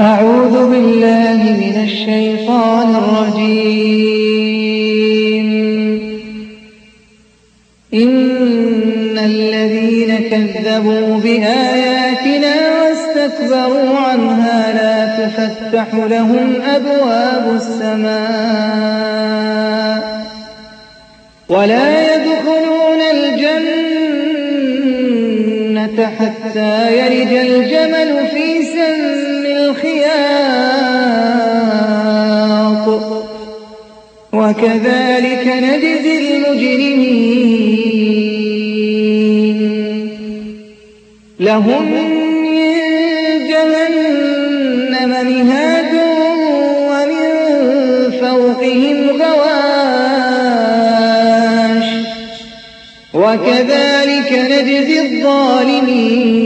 أعوذ بالله من الشيطان الرجيم. إن الذين كذبوا بآياتنا واستكبروا عنها لا تفتح لهم أبواب السماء ولا يدخلون الجنة حتى يرج الجمل الخياط. وكذلك نجزي المجرمين. لهم من جهنم مهاد ومن فوقهم غواش. وكذلك نجزي الظالمين.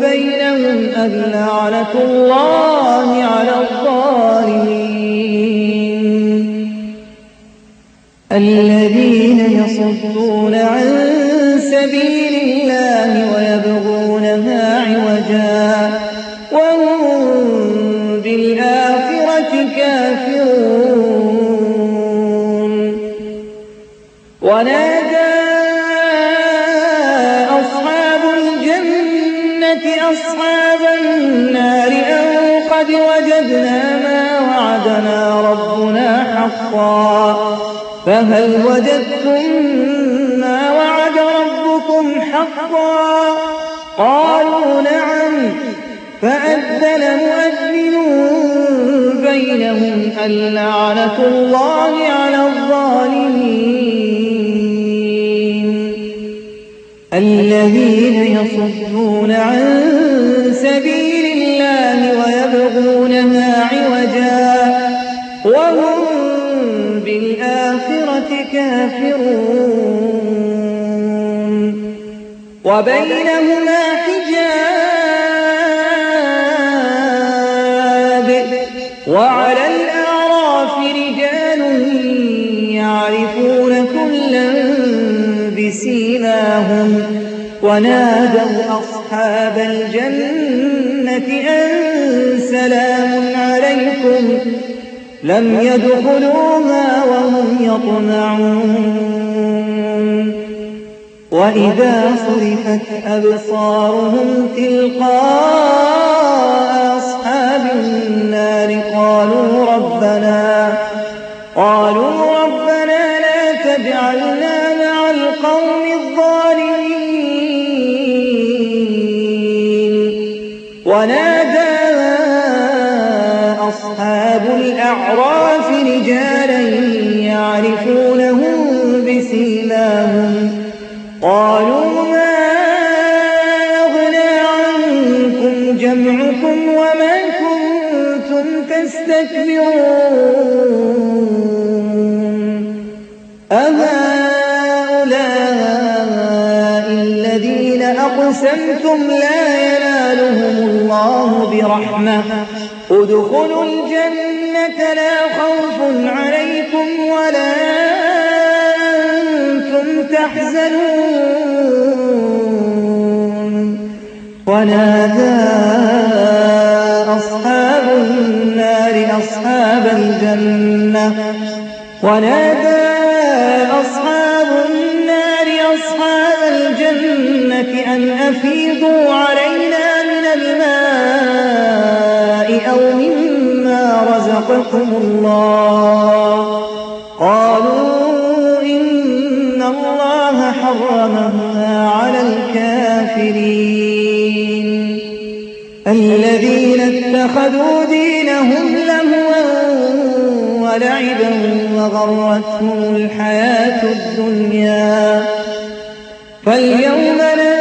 بينهم اللعنة الله على الظالمين. الذين يصدون عن سبيل الله ويبغونها عوجا وهم بالآخرة كافرون. حقا. فهل وجدتم ما وعد ربكم حقا؟ قالوا نعم. فأذن مؤذن بينهم اللعنة الله على الظالمين. الذين يصدون عن سبيل كافرون وبينهما حجاب. وعلى الأعراف رجال يعرفون كلا بسيماهم. ونادوا أصحاب الجنة أن سلام عليكم. لم يدخلوها وهم يطمعون. وإذا صرفت أبصارهم تلقاء أصحاب النار قالوا ربنا قالوا ربنا لا تجعلنا مع القوم الظالمين. ونادى أصحاب الأعراف بسيماهم قالوا ما أغنى عنكم جمعكم وما كنتم تستكبرون. أهؤلاء أقسمتم لا ينالهم الله برحمة. ادخلوا الجنة لا خوف عليكم ولا تحزنون ونادى أصحاب النار أصحاب الجنة. ونادى أن أفيضوا علينا من الماء أو مما رزقكم الله. قالوا إن الله حرمها على الكافرين. الذين اتخذوا دينهم لهوا ولعبا وغرتهم الحياة الدنيا. فاليوم لا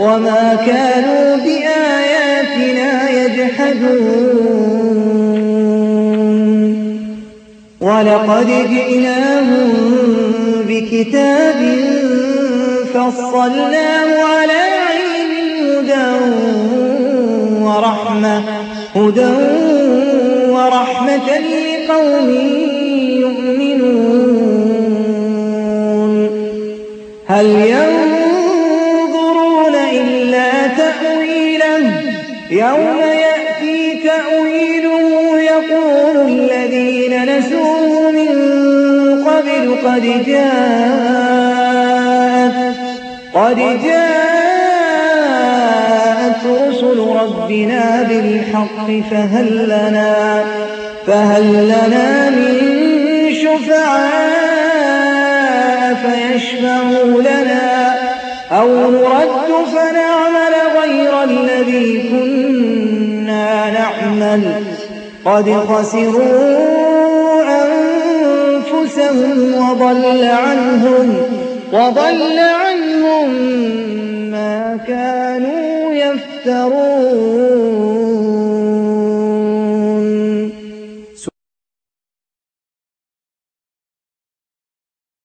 وما كانوا بآياتنا يجحدون ولقد جئناهم بكتاب فصلناه على علم هدى ورحمة هدى ورحمة لقوم يؤمنون. هل ينظرون يوم يأتي تأويله يقول الذين نسوه من قبل قد جاءت قد جاءت رسل ربنا بالحق فهل لنا فهل لنا من شفعاء فيشفعوا لنا أو نرد فنعمل غير الذي كنا نعمل قد خسروا أنفسهم وضل عنهم وضل عنهم ما كانوا يفترون.